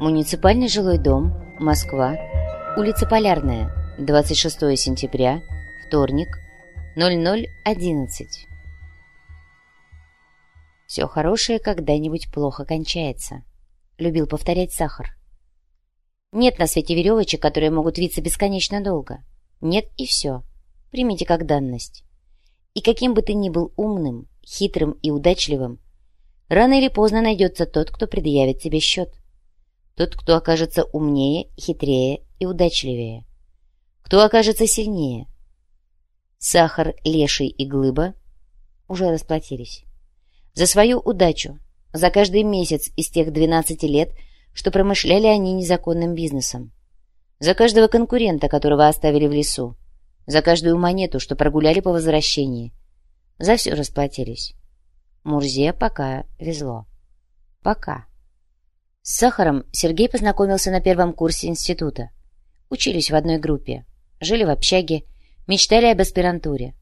Муниципальный жилой дом, Москва, улица Полярная, 26 сентября, вторник, 00.11. «Все хорошее когда-нибудь плохо кончается», — любил повторять Сахар. «Нет на свете веревочек, которые могут виться бесконечно долго. Нет и все. Примите как данность. И каким бы ты ни был умным, хитрым и удачливым, рано или поздно найдется тот, кто предъявит тебе счет. Тот, кто окажется умнее, хитрее и удачливее. Кто окажется сильнее. Сахар, Леший и Глыба уже расплатились. За свою удачу, за каждый месяц из тех 12 лет, что промышляли они незаконным бизнесом. За каждого конкурента, которого оставили в лесу. За каждую монету, что прогуляли по возвращении. За все расплатились. Мурзе пока везло. Пока. С Сахаром Сергей познакомился на первом курсе института. Учились в одной группе, жили в общаге, мечтали об аспирантуре.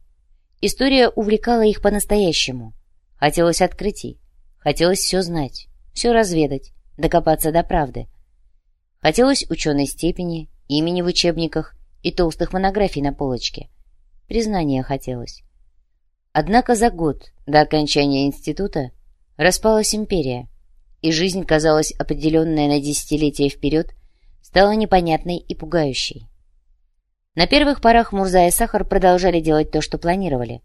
История увлекала их по-настоящему. Хотелось открытий, хотелось все знать, все разведать, докопаться до правды. Хотелось ученой степени, имени в учебниках и толстых монографий на полочке. Признания хотелось. Однако за год до окончания института распалась империя, и жизнь, казалась определенная на десятилетия вперед, стала непонятной и пугающей. На первых порах Мурза и Сахар продолжали делать то, что планировали.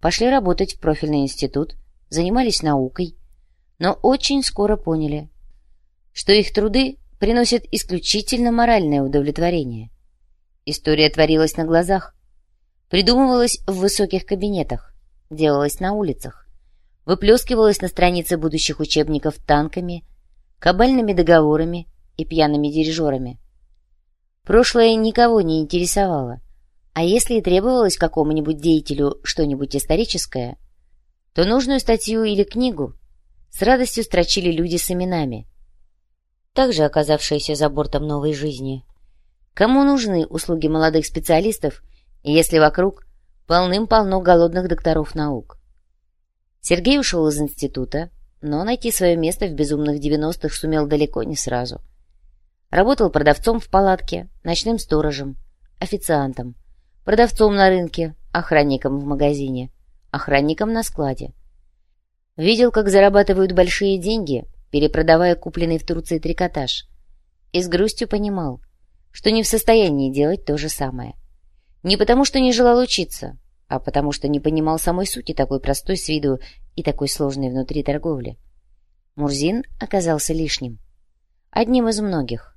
Пошли работать в профильный институт, занимались наукой, но очень скоро поняли, что их труды приносят исключительно моральное удовлетворение. История творилась на глазах, придумывалась в высоких кабинетах, делалась на улицах, выплескивалась на странице будущих учебников танками, кабальными договорами и пьяными дирижерами. Прошлое никого не интересовало, а если и требовалось какому-нибудь деятелю что-нибудь историческое, то нужную статью или книгу с радостью строчили люди с именами, также оказавшиеся за бортом новой жизни. Кому нужны услуги молодых специалистов, если вокруг полным-полно голодных докторов наук? Сергей ушел из института, но найти свое место в безумных девяностых сумел далеко не сразу. Работал продавцом в палатке, ночным сторожем, официантом, продавцом на рынке, охранником в магазине, охранником на складе. Видел, как зарабатывают большие деньги, перепродавая купленный в Турции трикотаж. И с грустью понимал, что не в состоянии делать то же самое. Не потому, что не желал учиться, а потому что не понимал самой сути такой простой с виду и такой сложной внутри торговли. Мурзин оказался лишним. Одним из многих.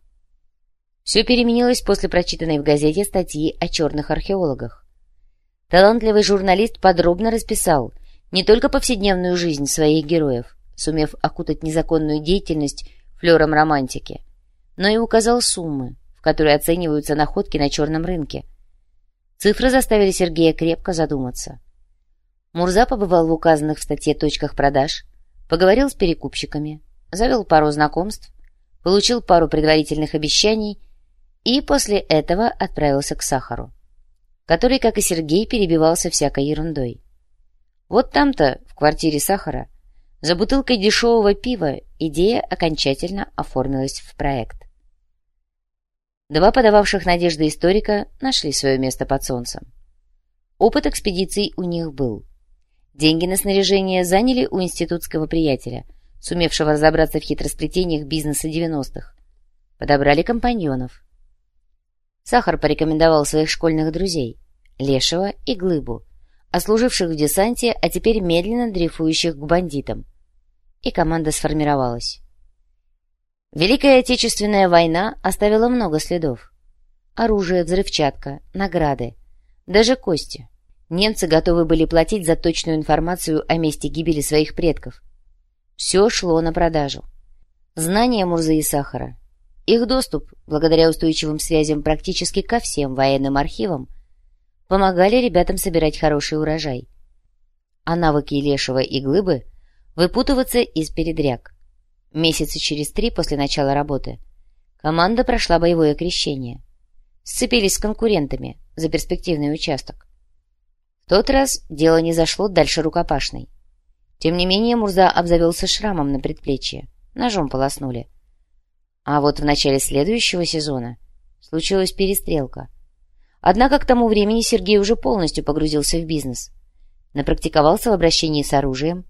Все переменилось после прочитанной в газете статьи о черных археологах. Талантливый журналист подробно расписал не только повседневную жизнь своих героев, сумев окутать незаконную деятельность флером романтики, но и указал суммы, в которые оцениваются находки на черном рынке – Цифры заставили Сергея крепко задуматься. Мурза побывал в указанных в статье точках продаж, поговорил с перекупщиками, завел пару знакомств, получил пару предварительных обещаний и после этого отправился к Сахару, который, как и Сергей, перебивался всякой ерундой. Вот там-то, в квартире Сахара, за бутылкой дешевого пива идея окончательно оформилась в проект. Два подававших надежды историка нашли свое место под солнцем. Опыт экспедиций у них был. Деньги на снаряжение заняли у институтского приятеля, сумевшего разобраться в хитросплетениях бизнеса 90-х. Подобрали компаньонов. Сахар порекомендовал своих школьных друзей, Лешего и Глыбу, ослуживших в десанте, а теперь медленно дрейфующих к бандитам. И команда сформировалась. Великая Отечественная война оставила много следов. Оружие, взрывчатка, награды, даже кости. Немцы готовы были платить за точную информацию о месте гибели своих предков. Все шло на продажу. Знания Мурзы и Сахара, их доступ, благодаря устойчивым связям практически ко всем военным архивам, помогали ребятам собирать хороший урожай. А навыки Лешего и Глыбы выпутываться из передряг. Месяца через три после начала работы команда прошла боевое крещение. Сцепились с конкурентами за перспективный участок. В тот раз дело не зашло дальше рукопашной. Тем не менее Мурза обзавелся шрамом на предплечье. Ножом полоснули. А вот в начале следующего сезона случилась перестрелка. Однако к тому времени Сергей уже полностью погрузился в бизнес. Напрактиковался в обращении с оружием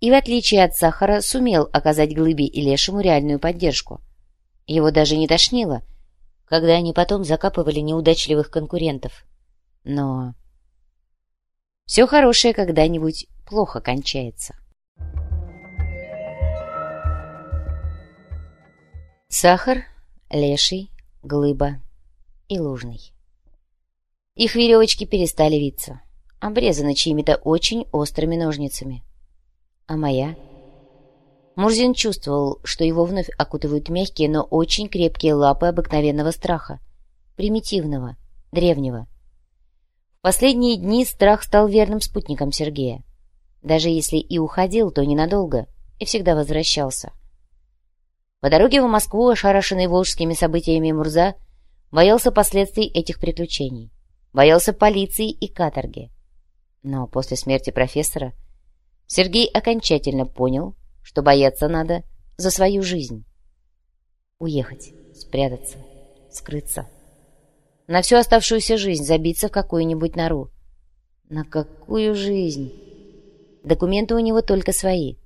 и, в отличие от Сахара, сумел оказать Глыбе и Лешему реальную поддержку. Его даже не тошнило, когда они потом закапывали неудачливых конкурентов. Но все хорошее когда-нибудь плохо кончается. Сахар, леший, глыба и лужный. Их веревочки перестали виться, обрезаны чьими-то очень острыми ножницами. А моя? Мурзин чувствовал, что его вновь окутывают мягкие, но очень крепкие лапы обыкновенного страха, примитивного, древнего. В последние дни страх стал верным спутником Сергея. Даже если и уходил, то ненадолго, и всегда возвращался. По дороге в Москву, ошарашенный волжскими событиями Мурза, боялся последствий этих приключений. Боялся полиции и каторги. Но после смерти профессора Сергей окончательно понял, что бояться надо за свою жизнь. Уехать, спрятаться, скрыться. На всю оставшуюся жизнь забиться в какую-нибудь нору. На какую жизнь? Документы у него только свои.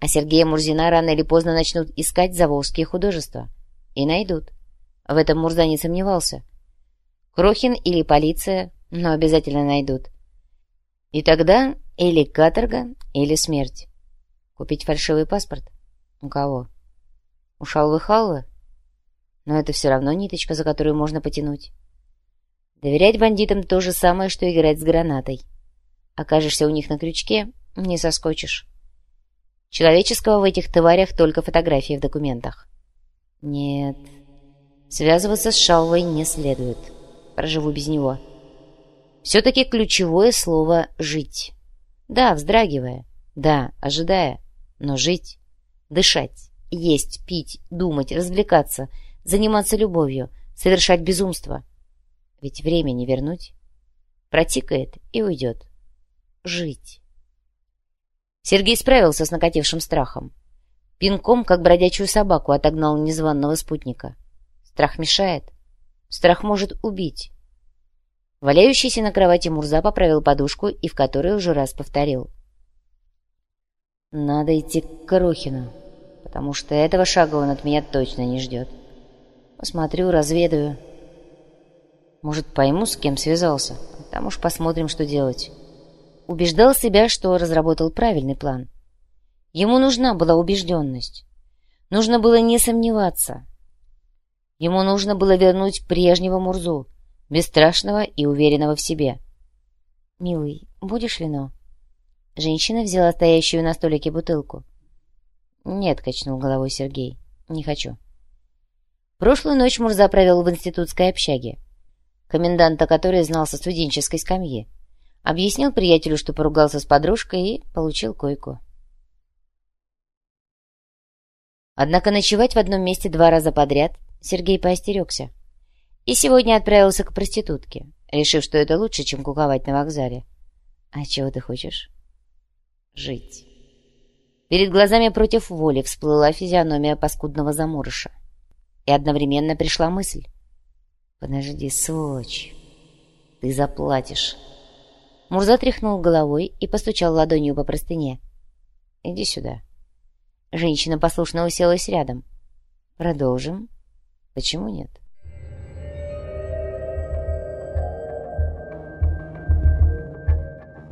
А Сергея Мурзина рано или поздно начнут искать заволжские художества. И найдут. В этом Мурза не сомневался. Крохин или полиция, но обязательно найдут. И тогда или каторга, или смерть. Купить фальшивый паспорт? У кого? У Шалвы-Халвы? Но это все равно ниточка, за которую можно потянуть. Доверять бандитам то же самое, что играть с гранатой. Окажешься у них на крючке, не соскочишь. Человеческого в этих тварях только фотографии в документах. Нет, связываться с Шалвой не следует. Проживу без него. Все-таки ключевое слово «жить». Да, вздрагивая. Да, ожидая но жить, дышать, есть, пить, думать, развлекаться, заниматься любовью, совершать безумство. Ведь время не вернуть. Протикает и уйдет. Жить. Сергей справился с накатившим страхом. Пинком, как бродячую собаку, отогнал незваного спутника. Страх мешает. Страх может убить. Валяющийся на кровати Мурза поправил подушку и в которой уже раз повторил. Надо идти к Крохину, потому что этого шага он от меня точно не ждет. Посмотрю, разведаю. Может, пойму, с кем связался. Там уж посмотрим, что делать. Убеждал себя, что разработал правильный план. Ему нужна была убежденность. Нужно было не сомневаться. Ему нужно было вернуть прежнего Мурзу, бесстрашного и уверенного в себе. «Милый, будешь вино?» Женщина взяла стоящую на столике бутылку. «Нет», — качнул головой Сергей, — «не хочу». Прошлую ночь Мурза провел в институтской общаге, коменданта которой знал со студенческой скамьи. Объяснил приятелю, что поругался с подружкой и получил койку. Однако ночевать в одном месте два раза подряд Сергей поостерегся. И сегодня отправился к проститутке, решив, что это лучше, чем куковать на вокзале. «А чего ты хочешь?» жить. Перед глазами против воли всплыла физиономия паскудного заморыша. И одновременно пришла мысль. «Подожди, сволочь, ты заплатишь». Мурза тряхнул головой и постучал ладонью по простыне. «Иди сюда». Женщина послушно уселась рядом. «Продолжим?» «Почему нет?»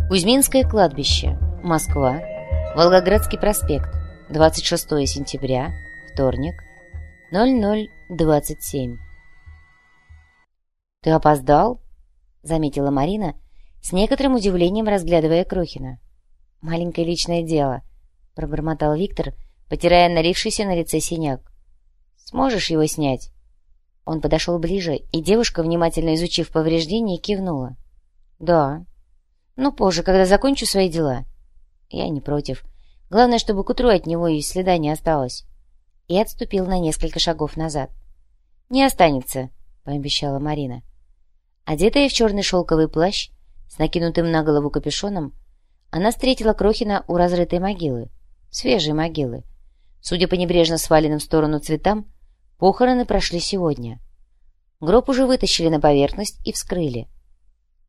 Кузьминское кладбище Москва, Волгоградский проспект, 26 сентября, вторник, 0027. «Ты опоздал?» — заметила Марина, с некоторым удивлением разглядывая Крохина. «Маленькое личное дело», — пробормотал Виктор, потирая налившийся на лице синяк. «Сможешь его снять?» Он подошел ближе, и девушка, внимательно изучив повреждения, кивнула. «Да. Ну, позже, когда закончу свои дела». Я не против. Главное, чтобы к утру от него и следа не осталось. И отступил на несколько шагов назад. «Не останется», — пообещала Марина. Одетая в черный шелковый плащ, с накинутым на голову капюшоном, она встретила Крохина у разрытой могилы, свежей могилы. Судя по небрежно сваленным в сторону цветам, Похороны прошли сегодня. Гроб уже вытащили на поверхность и вскрыли.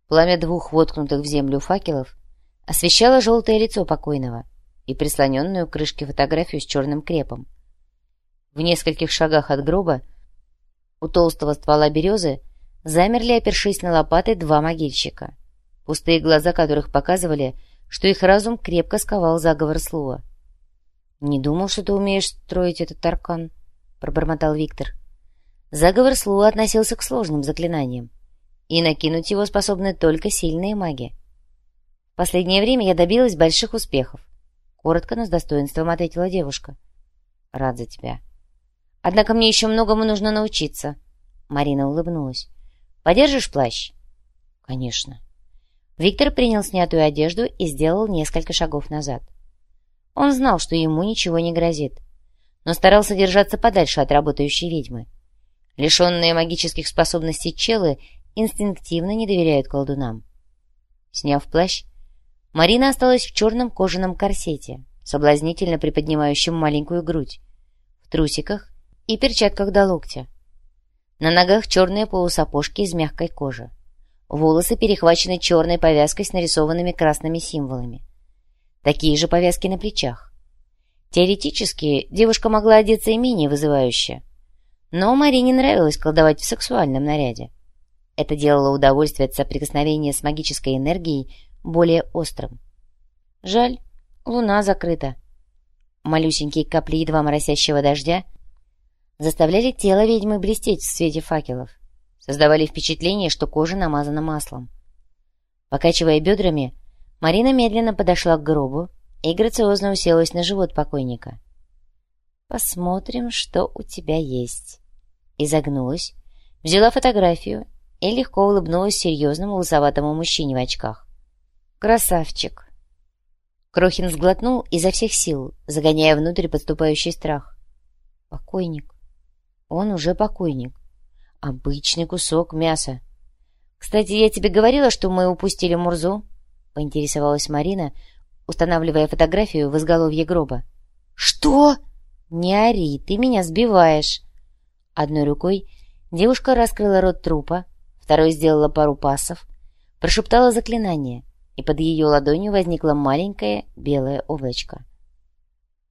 Пламя двух воткнутых в землю факелов освещало желтое лицо покойного и прислоненную к крышке фотографию с черным крепом. В нескольких шагах от гроба у толстого ствола березы замерли, опершись на лопаты, два могильщика, пустые глаза которых показывали, что их разум крепко сковал заговор слова. «Не думал, что ты умеешь строить этот аркан», — пробормотал Виктор. Заговор Слуа относился к сложным заклинаниям, и накинуть его способны только сильные маги. В последнее время я добилась больших успехов. Коротко, но с достоинством ответила девушка. Рад за тебя. Однако мне еще многому нужно научиться. Марина улыбнулась. Подержишь плащ? Конечно. Виктор принял снятую одежду и сделал несколько шагов назад. Он знал, что ему ничего не грозит, но старался держаться подальше от работающей ведьмы. Лишенные магических способностей челы инстинктивно не доверяют колдунам. Сняв плащ, Марина осталась в черном кожаном корсете, соблазнительно приподнимающем маленькую грудь, в трусиках и перчатках до локтя. На ногах черные полусапожки из мягкой кожи. Волосы перехвачены черной повязкой с нарисованными красными символами. Такие же повязки на плечах. Теоретически девушка могла одеться и менее вызывающе, но Марине нравилось колдовать в сексуальном наряде. Это делало удовольствие от соприкосновения с магической энергией более острым. Жаль, луна закрыта. Малюсенькие капли едва моросящего дождя заставляли тело ведьмы блестеть в свете факелов, создавали впечатление, что кожа намазана маслом. Покачивая бедрами, Марина медленно подошла к гробу и грациозно уселась на живот покойника. «Посмотрим, что у тебя есть». Изогнулась, взяла фотографию и легко улыбнулась серьезному лысоватому мужчине в очках. «Красавчик!» Крохин сглотнул изо всех сил, загоняя внутрь подступающий страх. «Покойник. Он уже покойник. Обычный кусок мяса. Кстати, я тебе говорила, что мы упустили Мурзу?» — поинтересовалась Марина, устанавливая фотографию в изголовье гроба. «Что?» «Не ори, ты меня сбиваешь!» Одной рукой девушка раскрыла рот трупа, второй сделала пару пасов, прошептала заклинание, и под ее ладонью возникло маленькое белое облачко.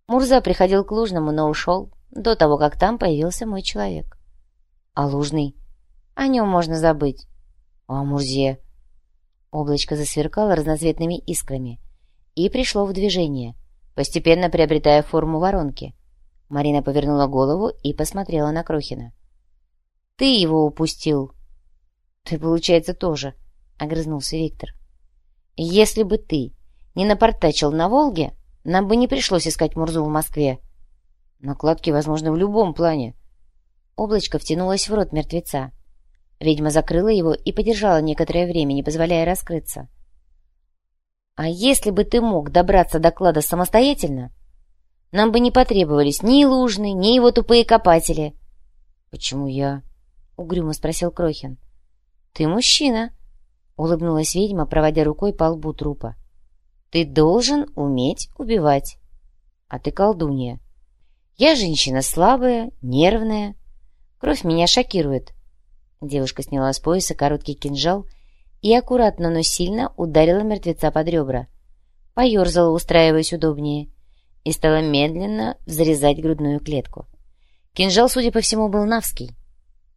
Мурза приходил к Лужному, но ушел до того, как там появился мой человек. А Лужный? О нем можно забыть. О Мурзе? Облачко засверкало разноцветными искрами и пришло в движение, постепенно приобретая форму воронки. Марина повернула голову и посмотрела на Крохина. «Ты его упустил!» «Ты, получается, тоже», — огрызнулся Виктор. «Если бы ты не напортачил на Волге, нам бы не пришлось искать Мурзу в Москве. Накладки возможны в любом плане». Облачко втянулось в рот мертвеца. Ведьма закрыла его и подержала некоторое время, не позволяя раскрыться. «А если бы ты мог добраться до клада самостоятельно, нам бы не потребовались ни Лужный, ни его тупые копатели. — Почему я? — угрюмо спросил Крохин. — Ты мужчина, — улыбнулась ведьма, проводя рукой по лбу трупа. — Ты должен уметь убивать. А ты колдунья. Я женщина слабая, нервная. Кровь меня шокирует. Девушка сняла с пояса короткий кинжал и аккуратно, но сильно ударила мертвеца под ребра. Поерзала, устраиваясь удобнее — и стала медленно взрезать грудную клетку. Кинжал, судя по всему, был навский.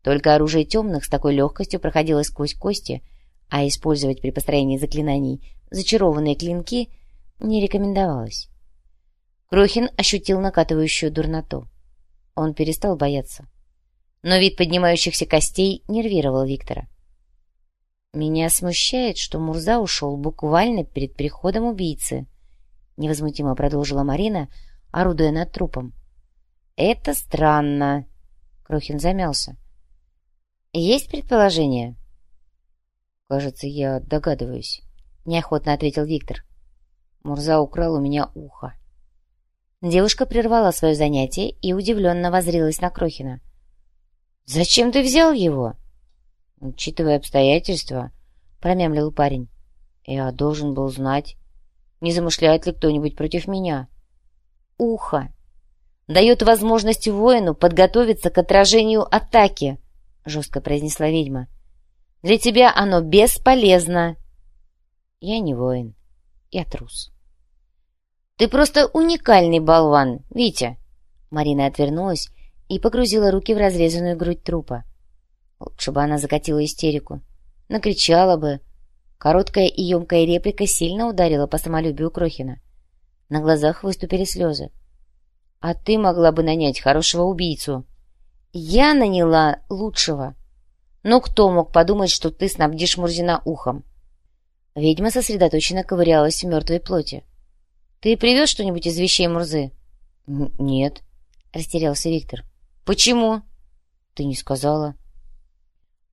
Только оружие темных с такой легкостью проходило сквозь кости, а использовать при построении заклинаний зачарованные клинки не рекомендовалось. Крохин ощутил накатывающую дурноту. Он перестал бояться. Но вид поднимающихся костей нервировал Виктора. «Меня смущает, что Мурза ушел буквально перед приходом убийцы», невозмутимо продолжила Марина, орудуя над трупом. «Это странно!» Крохин замялся. «Есть предположение?» «Кажется, я догадываюсь», — неохотно ответил Виктор. Мурза украл у меня ухо. Девушка прервала свое занятие и удивленно возрилась на Крохина. «Зачем ты взял его?» «Учитывая обстоятельства», — промямлил парень. «Я должен был знать». Не замышляет ли кто-нибудь против меня? Ухо. дает возможность воину подготовиться к отражению атаки, — жестко произнесла ведьма. Для тебя оно бесполезно. Я не воин, я трус. Ты просто уникальный болван, Витя. Марина отвернулась и погрузила руки в разрезанную грудь трупа. Лучше бы она закатила истерику. Накричала бы. Короткая и емкая реплика сильно ударила по самолюбию Крохина. На глазах выступили слезы. «А ты могла бы нанять хорошего убийцу». «Я наняла лучшего». «Но кто мог подумать, что ты снабдишь Мурзина ухом?» Ведьма сосредоточенно ковырялась в мертвой плоти. «Ты привез что-нибудь из вещей Мурзы?» «Нет», — растерялся Виктор. «Почему?» «Ты не сказала».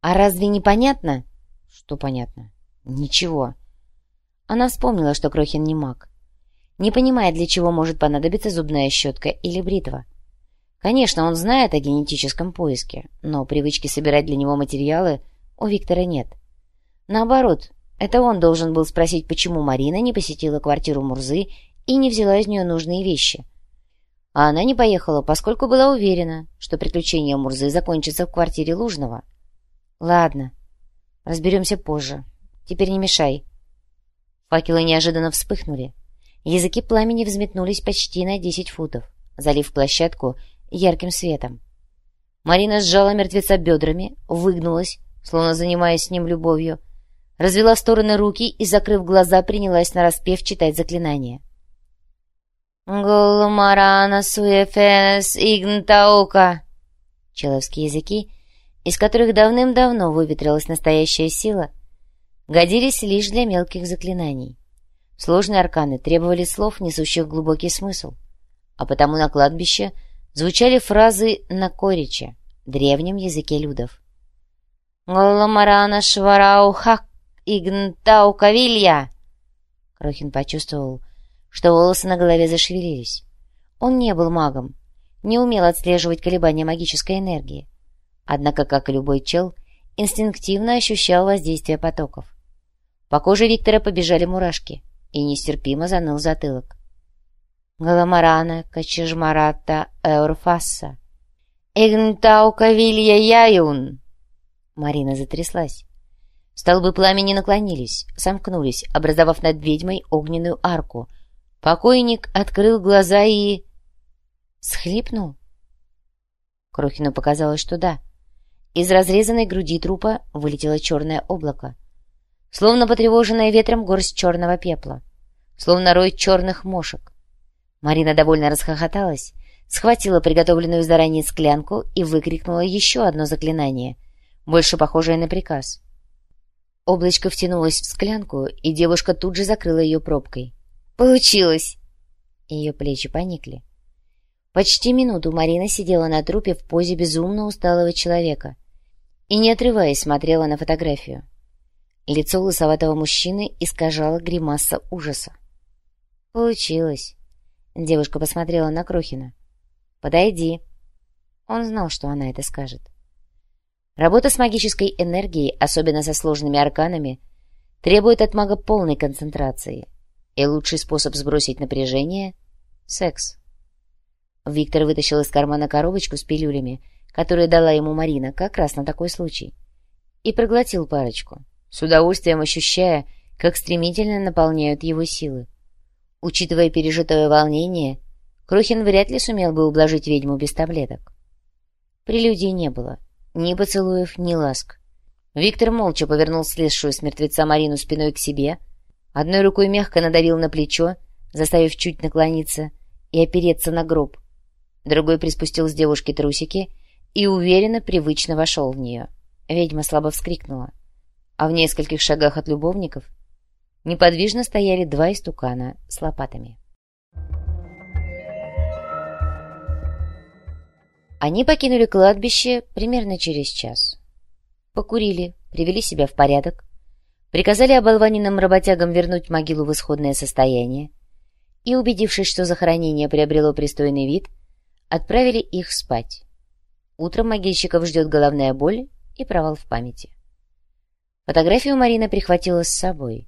«А разве не понятно?» «Что понятно?» «Ничего». Она вспомнила, что Крохин не маг не понимая, для чего может понадобиться зубная щетка или бритва. Конечно, он знает о генетическом поиске, но привычки собирать для него материалы у Виктора нет. Наоборот, это он должен был спросить, почему Марина не посетила квартиру Мурзы и не взяла из нее нужные вещи. А она не поехала, поскольку была уверена, что приключения Мурзы закончатся в квартире Лужного. «Ладно, разберемся позже. Теперь не мешай». Факелы неожиданно вспыхнули. Языки пламени взметнулись почти на десять футов, залив площадку ярким светом. Марина сжала мертвеца бедрами, выгнулась, словно занимаясь с ним любовью, развела в стороны руки и, закрыв глаза, принялась нараспев читать заклинание. «Голумарана суефенес игнтаука» Человские языки, из которых давным-давно выветрилась настоящая сила, годились лишь для мелких заклинаний. Сложные арканы требовали слов, несущих глубокий смысл, а потому на кладбище звучали фразы на кориче, древнем языке людов. «Голомарана шварау хак игнтау кавилья!» Крохин почувствовал, что волосы на голове зашевелились. Он не был магом, не умел отслеживать колебания магической энергии. Однако, как и любой чел, инстинктивно ощущал воздействие потоков. По коже Виктора побежали мурашки и нестерпимо заныл затылок. Галамарана Качежмарата Эурфасса. Игнтаука Вилья Яюн. Марина затряслась. Столбы пламени наклонились, сомкнулись, образовав над ведьмой огненную арку. Покойник открыл глаза и... схлипнул. Крохину показалось, что да. Из разрезанной груди трупа вылетело черное облако словно потревоженная ветром горсть черного пепла, словно рой черных мошек. Марина довольно расхохоталась, схватила приготовленную заранее склянку и выкрикнула еще одно заклинание, больше похожее на приказ. Облачко втянулось в склянку, и девушка тут же закрыла ее пробкой. «Получилось!» Ее плечи поникли. Почти минуту Марина сидела на трупе в позе безумно усталого человека и, не отрываясь, смотрела на фотографию. Лицо лысоватого мужчины искажало гримаса ужаса. «Получилось». Девушка посмотрела на Крохина. «Подойди». Он знал, что она это скажет. Работа с магической энергией, особенно со сложными арканами, требует от мага полной концентрации, и лучший способ сбросить напряжение — секс. Виктор вытащил из кармана коробочку с пилюлями, которую дала ему Марина как раз на такой случай, и проглотил парочку с удовольствием ощущая, как стремительно наполняют его силы. Учитывая пережитое волнение, Крохин вряд ли сумел бы ублажить ведьму без таблеток. Прелюдий не было, ни поцелуев, ни ласк. Виктор молча повернул слезшую с мертвеца Марину спиной к себе, одной рукой мягко надавил на плечо, заставив чуть наклониться и опереться на гроб, другой приспустил с девушки трусики и уверенно, привычно вошел в нее. Ведьма слабо вскрикнула а в нескольких шагах от любовников неподвижно стояли два истукана с лопатами. Они покинули кладбище примерно через час. Покурили, привели себя в порядок, приказали оболваненным работягам вернуть могилу в исходное состояние и, убедившись, что захоронение приобрело пристойный вид, отправили их спать. Утром могильщиков ждет головная боль и провал в памяти. Фотографию Марина прихватила с собой.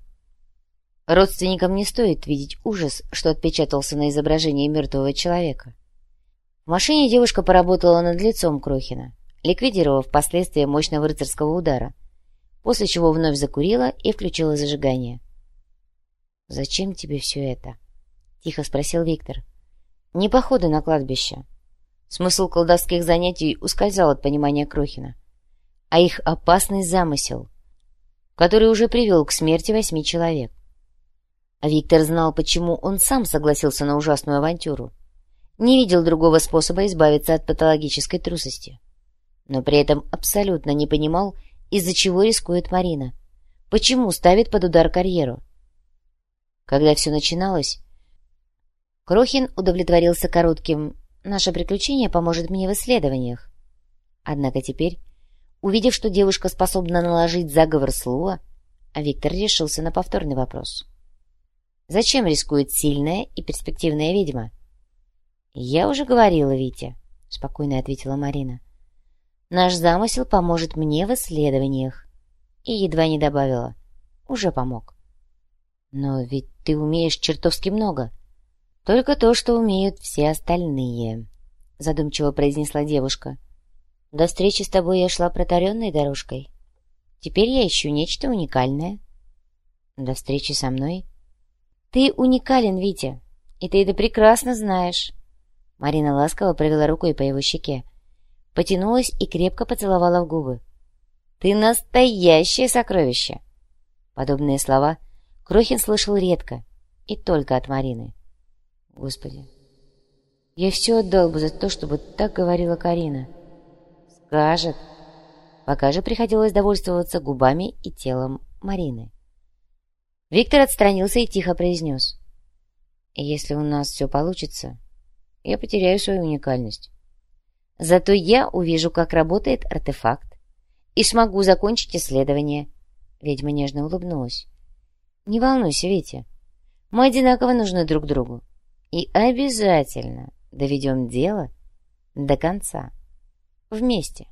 Родственникам не стоит видеть ужас, что отпечатался на изображении мертвого человека. В машине девушка поработала над лицом Крохина, ликвидировав последствия мощного рыцарского удара, после чего вновь закурила и включила зажигание. «Зачем тебе все это?» — тихо спросил Виктор. «Не походы на кладбище». Смысл колдовских занятий ускользал от понимания Крохина. А их опасный замысел, который уже привел к смерти восьми человек. Виктор знал, почему он сам согласился на ужасную авантюру. Не видел другого способа избавиться от патологической трусости. Но при этом абсолютно не понимал, из-за чего рискует Марина. Почему ставит под удар карьеру? Когда все начиналось, Крохин удовлетворился коротким «Наше приключение поможет мне в исследованиях». Однако теперь, увидев, что девушка способна наложить заговор слова, Виктор решился на повторный вопрос. Зачем рискует сильная и перспективная ведьма? «Я уже говорила, Витя», — спокойно ответила Марина. «Наш замысел поможет мне в исследованиях». И едва не добавила. «Уже помог». «Но ведь ты умеешь чертовски много». «Только то, что умеют все остальные», — задумчиво произнесла девушка. «До встречи с тобой я шла протаренной дорожкой. Теперь я ищу нечто уникальное». «До встречи со мной?» «Ты уникален, Витя, и ты это прекрасно знаешь». Марина ласково провела рукой по его щеке, потянулась и крепко поцеловала в губы. «Ты настоящее сокровище!» Подобные слова Крохин слышал редко и только от Марины. «Господи, я все отдал бы за то, чтобы так говорила Карина». «Скажет». Пока же приходилось довольствоваться губами и телом Марины. Виктор отстранился и тихо произнес. «Если у нас все получится, я потеряю свою уникальность. Зато я увижу, как работает артефакт, и смогу закончить исследование». Ведьма нежно улыбнулась. «Не волнуйся, Витя. Мы одинаково нужны друг другу. И обязательно доведем дело до конца. Вместе».